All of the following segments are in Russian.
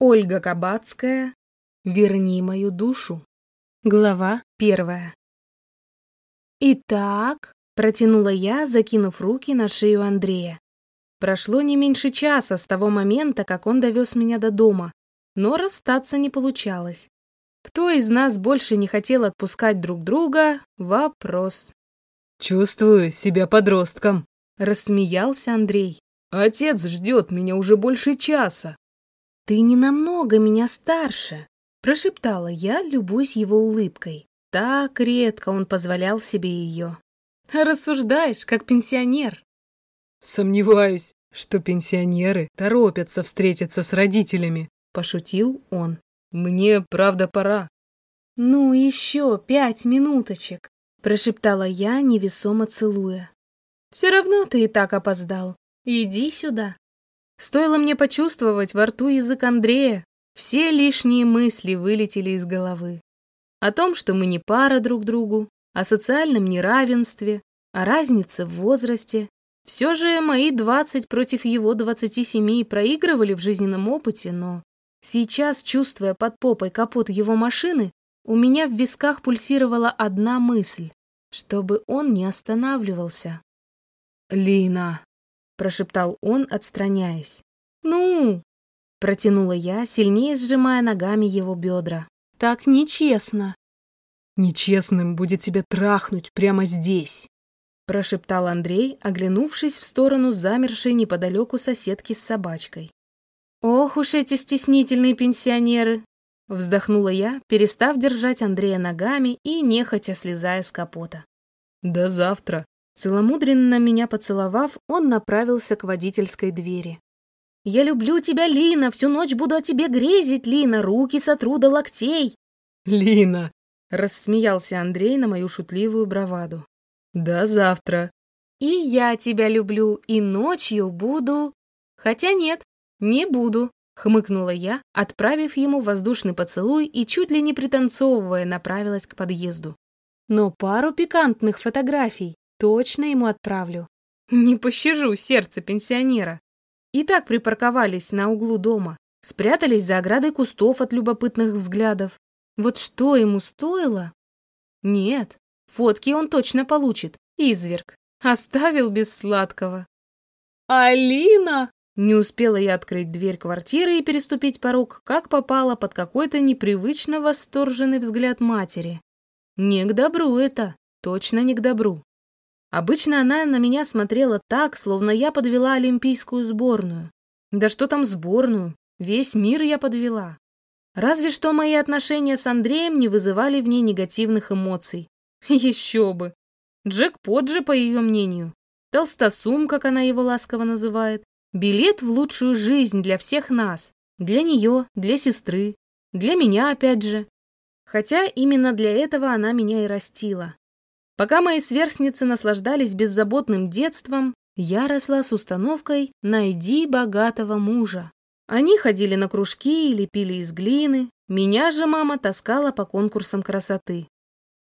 Ольга Кабацкая «Верни мою душу». Глава первая. «Итак», — протянула я, закинув руки на шею Андрея. Прошло не меньше часа с того момента, как он довез меня до дома, но расстаться не получалось. Кто из нас больше не хотел отпускать друг друга — вопрос. «Чувствую себя подростком», — рассмеялся Андрей. «Отец ждет меня уже больше часа». «Ты не намного меня старше», — прошептала я, любуясь его улыбкой. Так редко он позволял себе ее. «Рассуждаешь, как пенсионер». «Сомневаюсь, что пенсионеры торопятся встретиться с родителями», — пошутил он. «Мне, правда, пора». «Ну, еще пять минуточек», — прошептала я, невесомо целуя. «Все равно ты и так опоздал. Иди сюда». Стоило мне почувствовать во рту язык Андрея, все лишние мысли вылетели из головы. О том, что мы не пара друг другу, о социальном неравенстве, о разнице в возрасте. Все же мои двадцать против его двадцати семи проигрывали в жизненном опыте, но сейчас, чувствуя под попой капот его машины, у меня в висках пульсировала одна мысль, чтобы он не останавливался. «Лина!» Прошептал он, отстраняясь. «Ну!» — протянула я, сильнее сжимая ногами его бедра. «Так нечестно!» «Нечестным будет тебя трахнуть прямо здесь!» прошептал Андрей, оглянувшись в сторону замершей неподалеку соседки с собачкой. «Ох уж эти стеснительные пенсионеры!» Вздохнула я, перестав держать Андрея ногами и нехотя слезая с капота. «До завтра!» Целомудренно меня поцеловав, он направился к водительской двери. «Я люблю тебя, Лина, всю ночь буду о тебе грезить, Лина, руки сотру до локтей!» «Лина!» — рассмеялся Андрей на мою шутливую браваду. «До завтра!» «И я тебя люблю, и ночью буду...» «Хотя нет, не буду», — хмыкнула я, отправив ему воздушный поцелуй и чуть ли не пританцовывая направилась к подъезду. «Но пару пикантных фотографий Точно ему отправлю. Не пощажу сердце пенсионера. И так припарковались на углу дома, спрятались за оградой кустов от любопытных взглядов. Вот что ему стоило? Нет, фотки он точно получит, изверг. Оставил без сладкого. «Алина!» Не успела я открыть дверь квартиры и переступить порог, как попала под какой-то непривычно восторженный взгляд матери. Не к добру это, точно не к добру. Обычно она на меня смотрела так, словно я подвела олимпийскую сборную. Да что там сборную, весь мир я подвела. Разве что мои отношения с Андреем не вызывали в ней негативных эмоций. Еще бы. Джекпот же, по ее мнению. Толстосум, как она его ласково называет. Билет в лучшую жизнь для всех нас. Для нее, для сестры, для меня опять же. Хотя именно для этого она меня и растила. Пока мои сверстницы наслаждались беззаботным детством, я росла с установкой «найди богатого мужа». Они ходили на кружки и лепили из глины, меня же мама таскала по конкурсам красоты.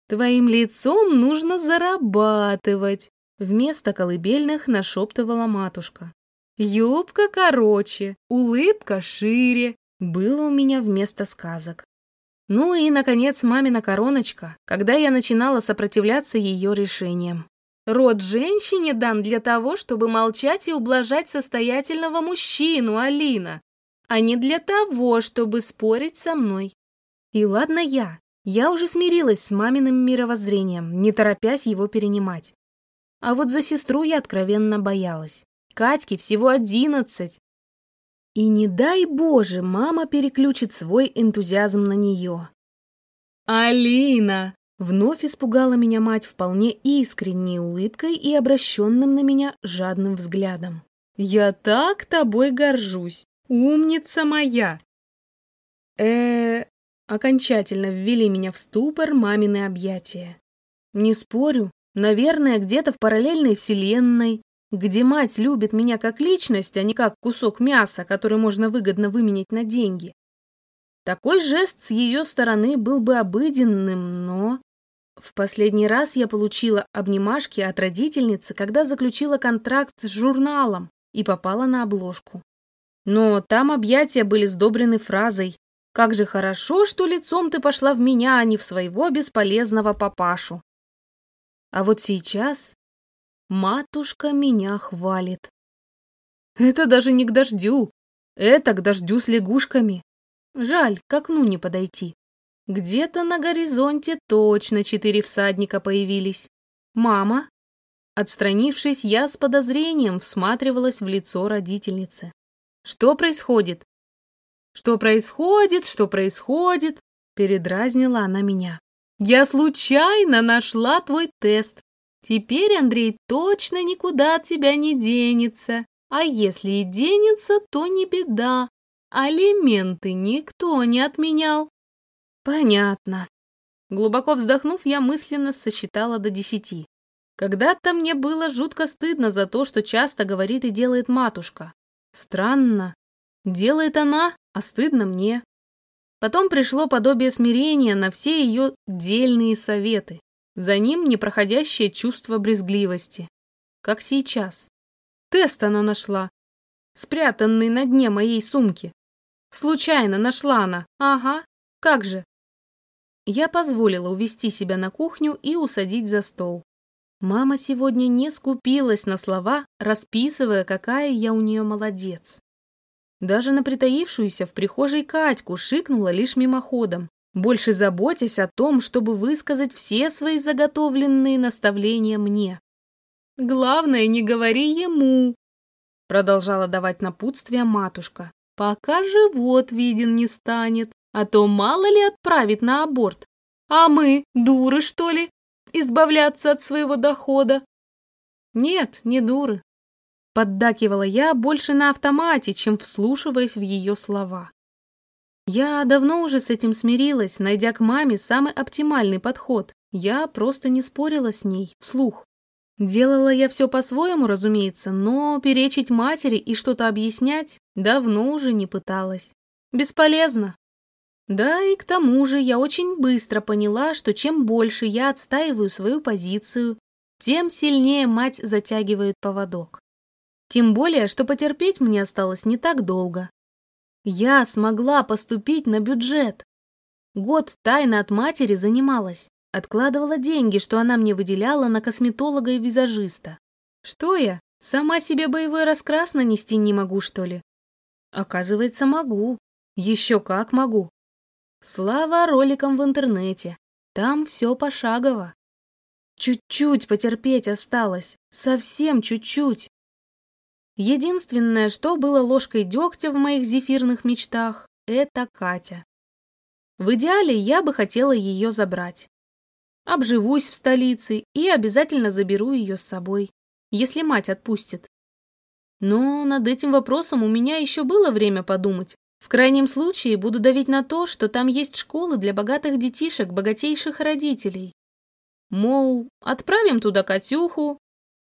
«Твоим лицом нужно зарабатывать», — вместо колыбельных нашептывала матушка. «Юбка короче, улыбка шире», — было у меня вместо сказок. Ну и, наконец, мамина короночка, когда я начинала сопротивляться ее решениям. Род женщине дан для того, чтобы молчать и ублажать состоятельного мужчину, Алина, а не для того, чтобы спорить со мной. И ладно я, я уже смирилась с маминым мировоззрением, не торопясь его перенимать. А вот за сестру я откровенно боялась. Катьке всего одиннадцать, и не дай Боже, мама переключит свой энтузиазм на нее. «Алина!» — вновь испугала меня мать вполне искренней улыбкой и обращенным на меня жадным взглядом. «Я так тобой горжусь! Умница моя!» э окончательно ввели меня в ступор мамины объятия. Не спорю, наверное, где-то в параллельной вселенной где мать любит меня как личность, а не как кусок мяса, который можно выгодно выменять на деньги. Такой жест с ее стороны был бы обыденным, но... В последний раз я получила обнимашки от родительницы, когда заключила контракт с журналом и попала на обложку. Но там объятия были сдобрены фразой «Как же хорошо, что лицом ты пошла в меня, а не в своего бесполезного папашу». А вот сейчас матушка меня хвалит. Это даже не к дождю, это к дождю с лягушками. Жаль, к окну не подойти. Где-то на горизонте точно четыре всадника появились. Мама? Отстранившись, я с подозрением всматривалась в лицо родительницы. Что происходит? Что происходит, что происходит? Передразнила она меня. Я случайно нашла твой тест. Теперь Андрей точно никуда от тебя не денется. А если и денется, то не беда. Алименты никто не отменял. Понятно. Глубоко вздохнув, я мысленно сосчитала до десяти. Когда-то мне было жутко стыдно за то, что часто говорит и делает матушка. Странно. Делает она, а стыдно мне. Потом пришло подобие смирения на все ее дельные советы. За ним непроходящее чувство брезгливости. Как сейчас. Тест она нашла, спрятанный на дне моей сумки. Случайно нашла она. Ага, как же. Я позволила увести себя на кухню и усадить за стол. Мама сегодня не скупилась на слова, расписывая, какая я у нее молодец. Даже на притаившуюся в прихожей Катьку шикнула лишь мимоходом, больше заботясь о том, чтобы высказать все свои заготовленные наставления мне. Главное, не говори ему, продолжала давать напутствие матушка, пока живот виден не станет, а то мало ли отправит на аборт. А мы, дуры, что ли, избавляться от своего дохода? Нет, не дуры. Поддакивала я больше на автомате, чем вслушиваясь в ее слова. Я давно уже с этим смирилась, найдя к маме самый оптимальный подход. Я просто не спорила с ней, вслух. Делала я все по-своему, разумеется, но перечить матери и что-то объяснять давно уже не пыталась. Бесполезно. Да и к тому же я очень быстро поняла, что чем больше я отстаиваю свою позицию, тем сильнее мать затягивает поводок. Тем более, что потерпеть мне осталось не так долго. Я смогла поступить на бюджет. Год тайно от матери занималась. Откладывала деньги, что она мне выделяла на косметолога и визажиста. Что я, сама себе боевой раскрас нанести не могу, что ли? Оказывается, могу. Еще как могу. Слава роликам в интернете. Там все пошагово. Чуть-чуть потерпеть осталось. Совсем чуть-чуть. Единственное, что было ложкой дегтя в моих зефирных мечтах, это Катя. В идеале я бы хотела ее забрать обживусь в столице и обязательно заберу ее с собой, если мать отпустит. Но над этим вопросом у меня еще было время подумать. В крайнем случае буду давить на то, что там есть школы для богатых детишек, богатейших родителей. Мол, отправим туда Катюху,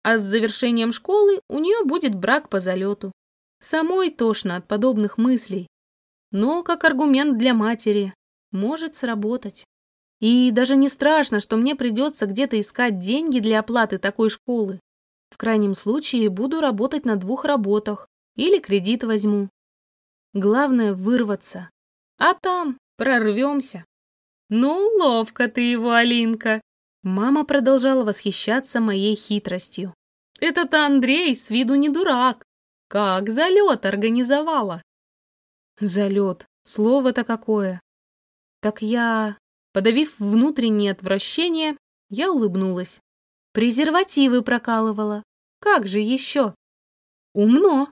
а с завершением школы у нее будет брак по залету. Самой тошно от подобных мыслей. Но как аргумент для матери может сработать. И даже не страшно, что мне придется где-то искать деньги для оплаты такой школы. В крайнем случае буду работать на двух работах или кредит возьму. Главное вырваться. А там прорвемся. Ну, ловко ты его, Алинка. Мама продолжала восхищаться моей хитростью. Этот Андрей с виду не дурак. Как залет организовала? Залет. Слово-то какое. Так я Подавив внутреннее отвращение, я улыбнулась. Презервативы прокалывала. Как же еще? Умно.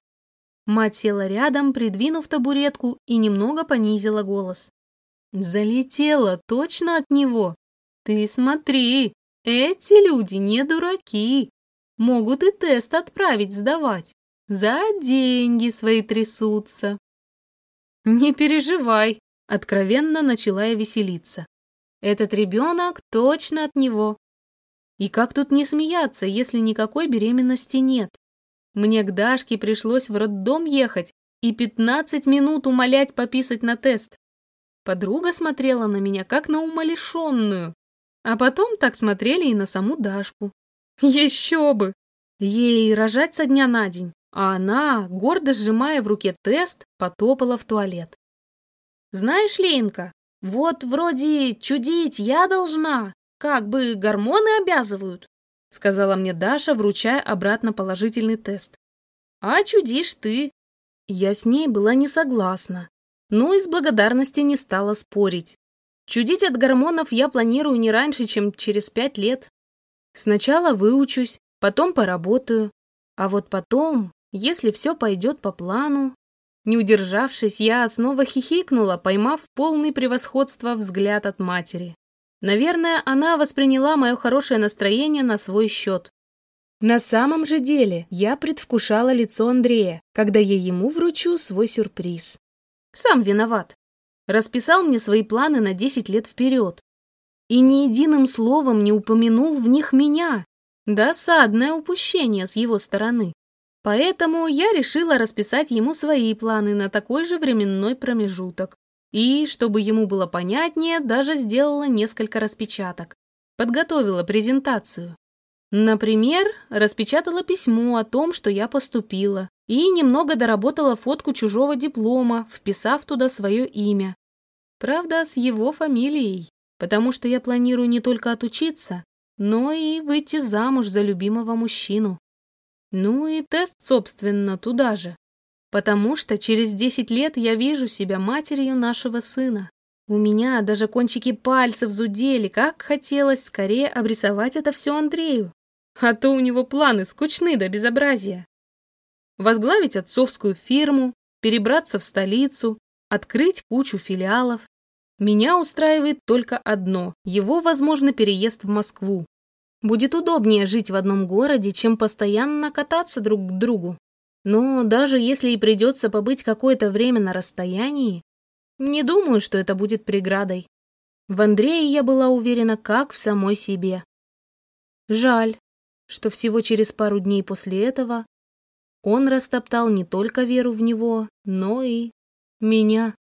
Мать села рядом, придвинув табуретку и немного понизила голос. Залетела точно от него. Ты смотри, эти люди не дураки. Могут и тест отправить сдавать. За деньги свои трясутся. Не переживай, откровенно начала я веселиться. Этот ребенок точно от него. И как тут не смеяться, если никакой беременности нет? Мне к Дашке пришлось в роддом ехать и 15 минут умолять пописать на тест. Подруга смотрела на меня, как на умалишенную. А потом так смотрели и на саму Дашку. Еще бы! Ей рожать со дня на день, а она, гордо сжимая в руке тест, потопала в туалет. «Знаешь, Ленька, вот вроде чудить я должна, как бы гормоны обязывают», сказала мне Даша, вручая обратно положительный тест. «А чудишь ты». Я с ней была не согласна, но из благодарности не стала спорить. Чудить от гормонов я планирую не раньше, чем через пять лет. Сначала выучусь, потом поработаю, а вот потом, если все пойдет по плану... Не удержавшись, я снова хихикнула, поймав полный превосходство взгляд от матери. Наверное, она восприняла мое хорошее настроение на свой счет. На самом же деле я предвкушала лицо Андрея, когда я ему вручу свой сюрприз. Сам виноват. Расписал мне свои планы на 10 лет вперед. И ни единым словом не упомянул в них меня. Досадное упущение с его стороны. Поэтому я решила расписать ему свои планы на такой же временной промежуток. И, чтобы ему было понятнее, даже сделала несколько распечаток. Подготовила презентацию. Например, распечатала письмо о том, что я поступила, и немного доработала фотку чужого диплома, вписав туда свое имя. Правда, с его фамилией, потому что я планирую не только отучиться, но и выйти замуж за любимого мужчину. Ну и тест, собственно, туда же потому что через десять лет я вижу себя матерью нашего сына. У меня даже кончики пальцев зудели, как хотелось скорее обрисовать это все Андрею. А то у него планы скучны до безобразия. Возглавить отцовскую фирму, перебраться в столицу, открыть кучу филиалов. Меня устраивает только одно – его возможный переезд в Москву. Будет удобнее жить в одном городе, чем постоянно кататься друг к другу. Но даже если и придется побыть какое-то время на расстоянии, не думаю, что это будет преградой. В Андрее я была уверена как в самой себе. Жаль, что всего через пару дней после этого он растоптал не только веру в него, но и меня.